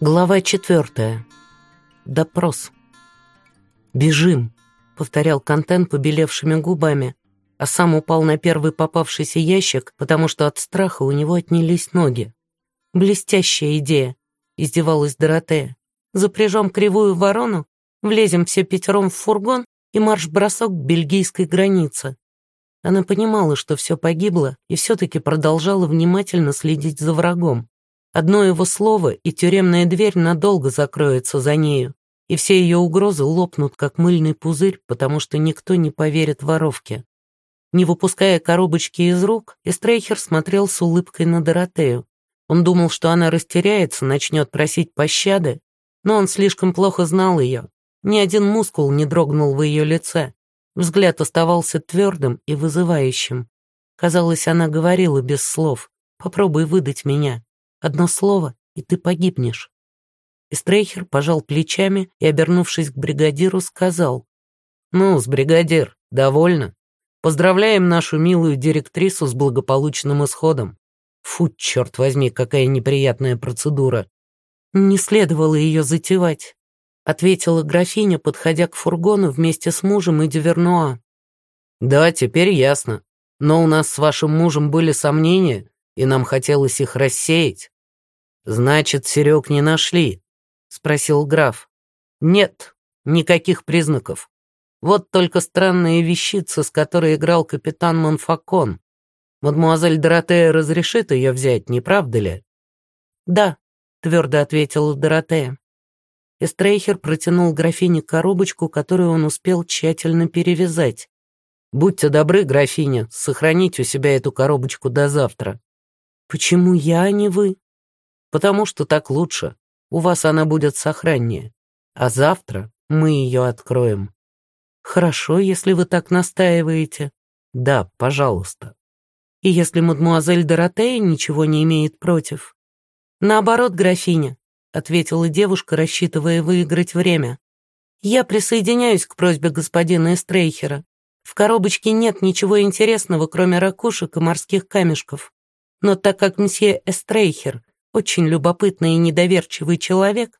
Глава четвертая. Допрос. «Бежим», — повторял контент побелевшими губами, а сам упал на первый попавшийся ящик, потому что от страха у него отнялись ноги. «Блестящая идея», — издевалась Доротея. «Запряжем кривую ворону, влезем все пятером в фургон и марш-бросок к бельгийской границе». Она понимала, что все погибло, и все-таки продолжала внимательно следить за врагом. Одно его слово, и тюремная дверь надолго закроется за нею, и все ее угрозы лопнут, как мыльный пузырь, потому что никто не поверит воровке. Не выпуская коробочки из рук, Эстрейхер смотрел с улыбкой на Доротею. Он думал, что она растеряется, начнет просить пощады, но он слишком плохо знал ее. Ни один мускул не дрогнул в ее лице. Взгляд оставался твердым и вызывающим. Казалось, она говорила без слов. «Попробуй выдать меня». Одно слово, и ты погибнешь». Истрейхер пожал плечами и, обернувшись к бригадиру, сказал. «Ну, с бригадир, довольно. Поздравляем нашу милую директрису с благополучным исходом. Фу, черт возьми, какая неприятная процедура». «Не следовало ее затевать», — ответила графиня, подходя к фургону вместе с мужем и Дювернуа. «Да, теперь ясно. Но у нас с вашим мужем были сомнения, и нам хотелось их рассеять. «Значит, Серег не нашли?» — спросил граф. «Нет, никаких признаков. Вот только странная вещица, с которой играл капитан Монфакон. Мадмуазель Доротея разрешит ее взять, не правда ли?» «Да», — твердо ответила Доротея. Эстрейхер протянул графине коробочку, которую он успел тщательно перевязать. «Будьте добры, графиня, сохранить у себя эту коробочку до завтра». «Почему я, а не вы?» Потому что так лучше. У вас она будет сохраннее. А завтра мы ее откроем. Хорошо, если вы так настаиваете. Да, пожалуйста. И если мадмуазель Доротея ничего не имеет против? Наоборот, графиня, ответила девушка, рассчитывая выиграть время. Я присоединяюсь к просьбе господина Эстрейхера. В коробочке нет ничего интересного, кроме ракушек и морских камешков. Но так как мсье Эстрейхер очень любопытный и недоверчивый человек,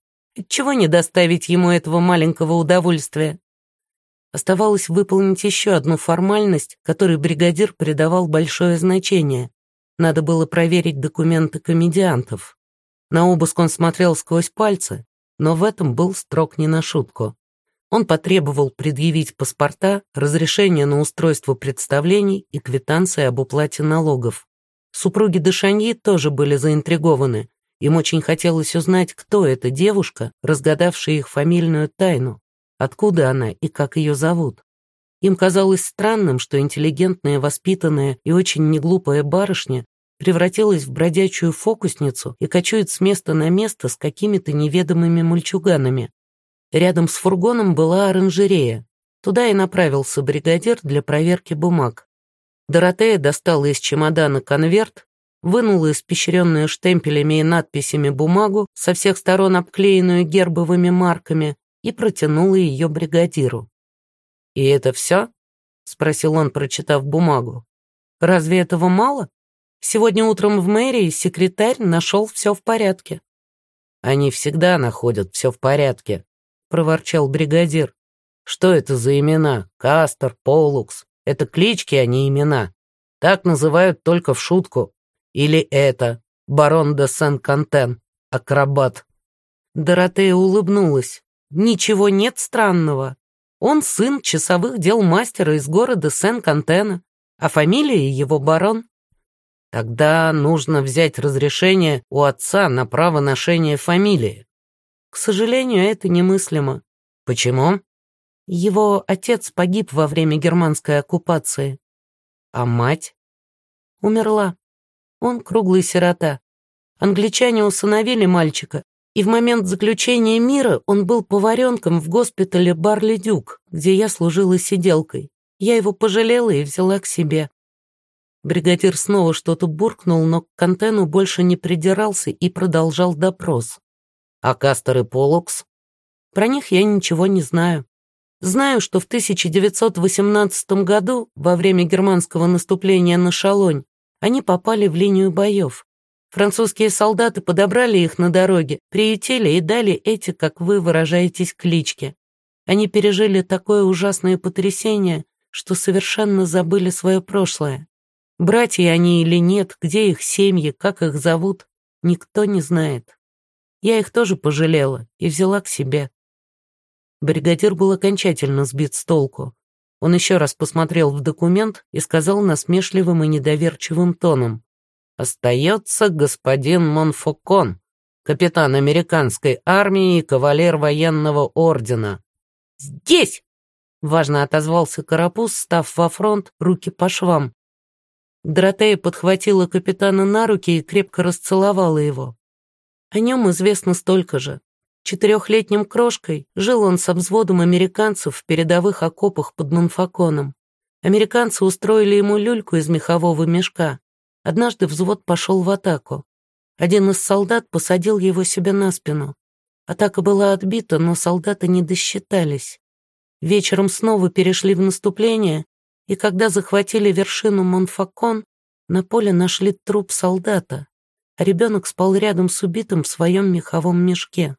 чего не доставить ему этого маленького удовольствия? Оставалось выполнить еще одну формальность, которой бригадир придавал большое значение. Надо было проверить документы комедиантов. На обыск он смотрел сквозь пальцы, но в этом был строг не на шутку. Он потребовал предъявить паспорта, разрешение на устройство представлений и квитанции об уплате налогов. Супруги Дешаньи тоже были заинтригованы. Им очень хотелось узнать, кто эта девушка, разгадавшая их фамильную тайну, откуда она и как ее зовут. Им казалось странным, что интеллигентная, воспитанная и очень неглупая барышня превратилась в бродячую фокусницу и кочует с места на место с какими-то неведомыми мальчуганами. Рядом с фургоном была оранжерея. Туда и направился бригадир для проверки бумаг. Доротея достала из чемодана конверт, вынула испещренную штемпелями и надписями бумагу, со всех сторон обклеенную гербовыми марками, и протянула ее бригадиру. «И это все?» — спросил он, прочитав бумагу. «Разве этого мало? Сегодня утром в мэрии секретарь нашел все в порядке». «Они всегда находят все в порядке», — проворчал бригадир. «Что это за имена? Кастер, Полукс? Это клички, а не имена. Так называют только в шутку. Или это, барон де Сен-Кантен, акробат». Доротея улыбнулась. «Ничего нет странного. Он сын часовых дел мастера из города Сен-Кантена, а фамилия его барон». «Тогда нужно взять разрешение у отца на право ношения фамилии». «К сожалению, это немыслимо». «Почему?» Его отец погиб во время германской оккупации. А мать? Умерла. Он круглый сирота. Англичане усыновили мальчика, и в момент заключения мира он был поваренком в госпитале Барли-Дюк, где я служила сиделкой. Я его пожалела и взяла к себе. Бригадир снова что-то буркнул, но к Кантену больше не придирался и продолжал допрос. «А Кастер и Полукс?» «Про них я ничего не знаю. Знаю, что в 1918 году, во время германского наступления на Шалонь, они попали в линию боев. Французские солдаты подобрали их на дороге, приютили и дали эти, как вы выражаетесь, клички. Они пережили такое ужасное потрясение, что совершенно забыли свое прошлое. Братья они или нет, где их семьи, как их зовут, никто не знает. Я их тоже пожалела и взяла к себе. Бригадир был окончательно сбит с толку. Он еще раз посмотрел в документ и сказал насмешливым и недоверчивым тоном. «Остается господин Монфокон, капитан американской армии и кавалер военного ордена». «Здесь!» — важно отозвался Карапуз, став во фронт, руки по швам. Доротея подхватила капитана на руки и крепко расцеловала его. О нем известно столько же. Четырехлетним крошкой жил он со взводом американцев в передовых окопах под Монфаконом. Американцы устроили ему люльку из мехового мешка. Однажды взвод пошел в атаку. Один из солдат посадил его себе на спину. Атака была отбита, но солдаты не досчитались. Вечером снова перешли в наступление, и когда захватили вершину Монфакон, на поле нашли труп солдата, а ребенок спал рядом с убитым в своем меховом мешке.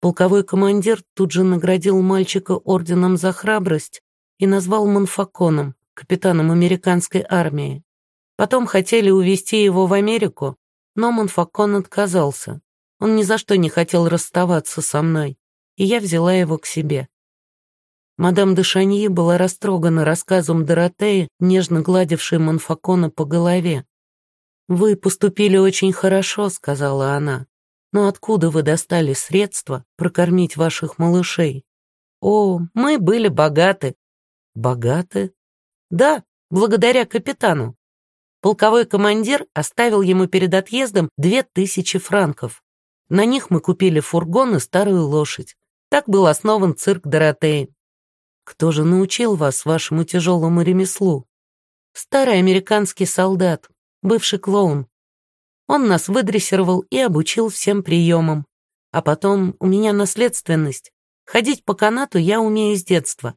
Полковой командир тут же наградил мальчика орденом за храбрость и назвал Монфаконом, капитаном американской армии. Потом хотели увезти его в Америку, но Монфакон отказался. Он ни за что не хотел расставаться со мной, и я взяла его к себе. Мадам де Шаньи была растрогана рассказом Доротеи, нежно гладившей Монфакона по голове. «Вы поступили очень хорошо», — сказала она. «Но откуда вы достали средства прокормить ваших малышей?» «О, мы были богаты». «Богаты?» «Да, благодаря капитану. Полковой командир оставил ему перед отъездом две тысячи франков. На них мы купили фургон и старую лошадь. Так был основан цирк Доротеи. Кто же научил вас вашему тяжелому ремеслу? Старый американский солдат, бывший клоун. Он нас выдрессировал и обучил всем приемам. А потом у меня наследственность. Ходить по канату я умею с детства.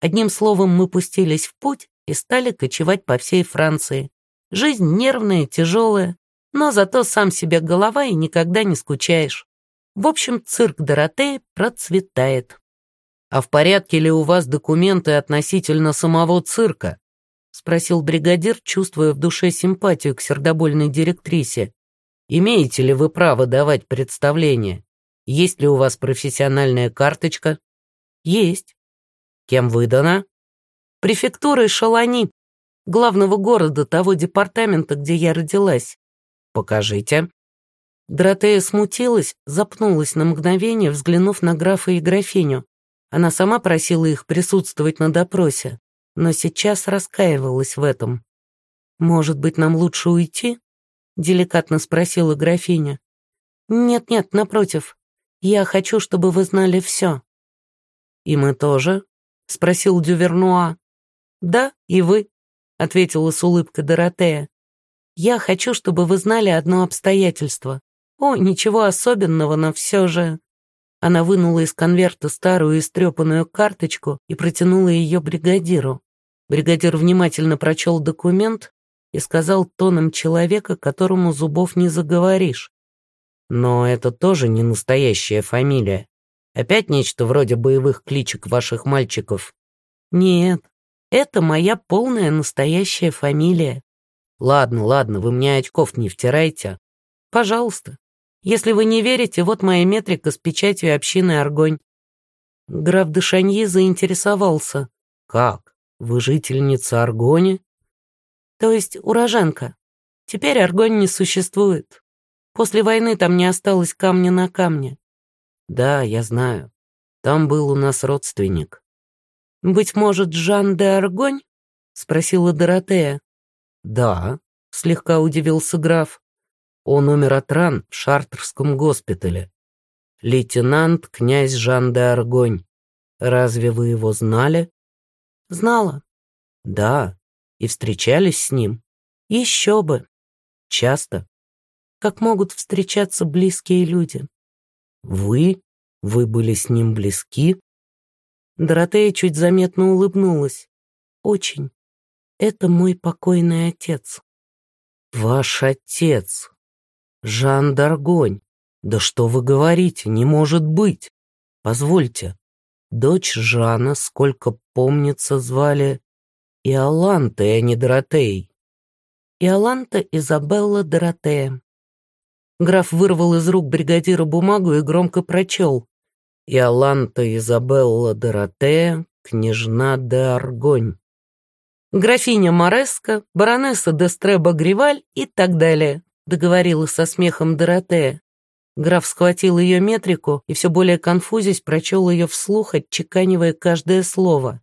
Одним словом, мы пустились в путь и стали кочевать по всей Франции. Жизнь нервная, тяжелая, но зато сам себе голова и никогда не скучаешь. В общем, цирк Доротеи процветает. «А в порядке ли у вас документы относительно самого цирка?» — спросил бригадир, чувствуя в душе симпатию к сердобольной директрисе. «Имеете ли вы право давать представление? Есть ли у вас профессиональная карточка?» «Есть». «Кем выдана?» «Префектурой Шалани, главного города того департамента, где я родилась». «Покажите». Доротея смутилась, запнулась на мгновение, взглянув на графа и графиню. Она сама просила их присутствовать на допросе, но сейчас раскаивалась в этом. «Может быть, нам лучше уйти?» — деликатно спросила графиня. «Нет-нет, напротив. Я хочу, чтобы вы знали все». «И мы тоже?» — спросил Дювернуа. «Да, и вы», — ответила с улыбкой Доротея. «Я хочу, чтобы вы знали одно обстоятельство. О, ничего особенного, но все же...» Она вынула из конверта старую истрепанную карточку и протянула ее бригадиру. Бригадир внимательно прочел документ и сказал тоном человека, которому зубов не заговоришь. «Но это тоже не настоящая фамилия. Опять нечто вроде боевых кличек ваших мальчиков?» «Нет, это моя полная настоящая фамилия». «Ладно, ладно, вы мне очков не втирайте. Пожалуйста». Если вы не верите, вот моя метрика с печатью общины Аргонь». Граф де Шаньи заинтересовался. «Как? Вы жительница Аргони?» «То есть уроженка. Теперь Аргонь не существует. После войны там не осталось камня на камне». «Да, я знаю. Там был у нас родственник». «Быть может, Жан де Аргонь?» — спросила Доротея. «Да», — слегка удивился граф. Он умер от ран в Шартерском госпитале. Лейтенант князь Жан де Аргонь. Разве вы его знали? Знала. Да, и встречались с ним. Еще бы. Часто. Как могут встречаться близкие люди. Вы? Вы были с ним близки? Доротея чуть заметно улыбнулась. Очень. Это мой покойный отец. Ваш отец, Жан Даргонь. Да что вы говорите, не может быть. Позвольте, дочь Жана, сколько помнится, звали Иолантой, а не Доротеей. Иоланта Изабелла Доротея. Граф вырвал из рук бригадира бумагу и громко прочел. Иоланта Изабелла Доротея, княжна де Аргонь. Графиня Мореско, баронесса де Стреба-Гриваль и так далее, договорила со смехом Доротея. Граф схватил ее метрику и все более конфузясь прочел ее вслух, отчеканивая каждое слово.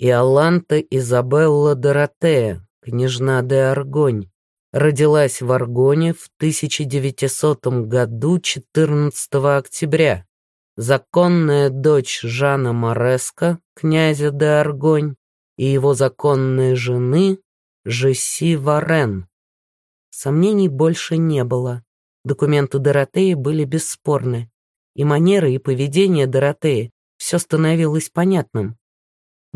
Иоланта Изабелла Доротея, княжна де Аргонь, родилась в Аргоне в 1900 году 14 октября. Законная дочь Жана Мореско, князя де Аргонь, и его законной жены Жесси Варен. Сомнений больше не было. Документы Доротеи были бесспорны. И манеры, и поведение Доротеи все становилось понятным.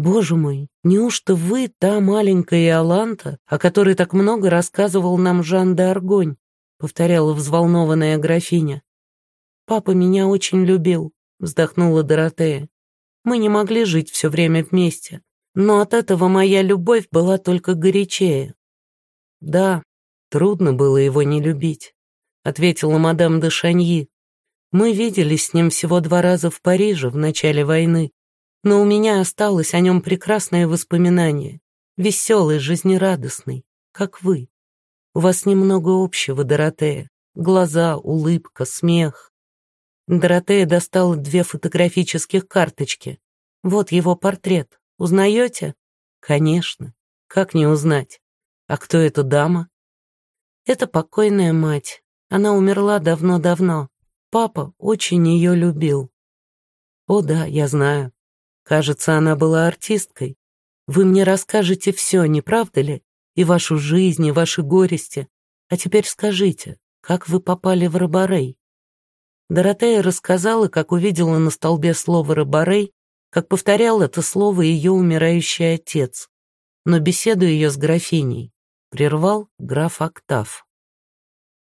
«Боже мой, неужто вы та маленькая Иоланта, о которой так много рассказывал нам Жан де Аргонь?» повторяла взволнованная графиня. «Папа меня очень любил», вздохнула Доротея. «Мы не могли жить все время вместе, но от этого моя любовь была только горячее». «Да, трудно было его не любить», ответила мадам де Шаньи. «Мы виделись с ним всего два раза в Париже в начале войны, но у меня осталось о нем прекрасное воспоминание, веселый, жизнерадостный, как вы. У вас немного общего, Доротея. Глаза, улыбка, смех. Доротея достала две фотографических карточки. Вот его портрет. Узнаете? Конечно. Как не узнать? А кто эта дама? Это покойная мать. Она умерла давно-давно. Папа очень ее любил. О да, я знаю. Кажется, она была артисткой. Вы мне расскажете все, не правда ли? И вашу жизнь, и ваши горести. А теперь скажите, как вы попали в Роборей? Доротея рассказала, как увидела на столбе слово «рыбарей», как повторял это слово ее умирающий отец. Но беседу ее с графиней прервал граф Октав.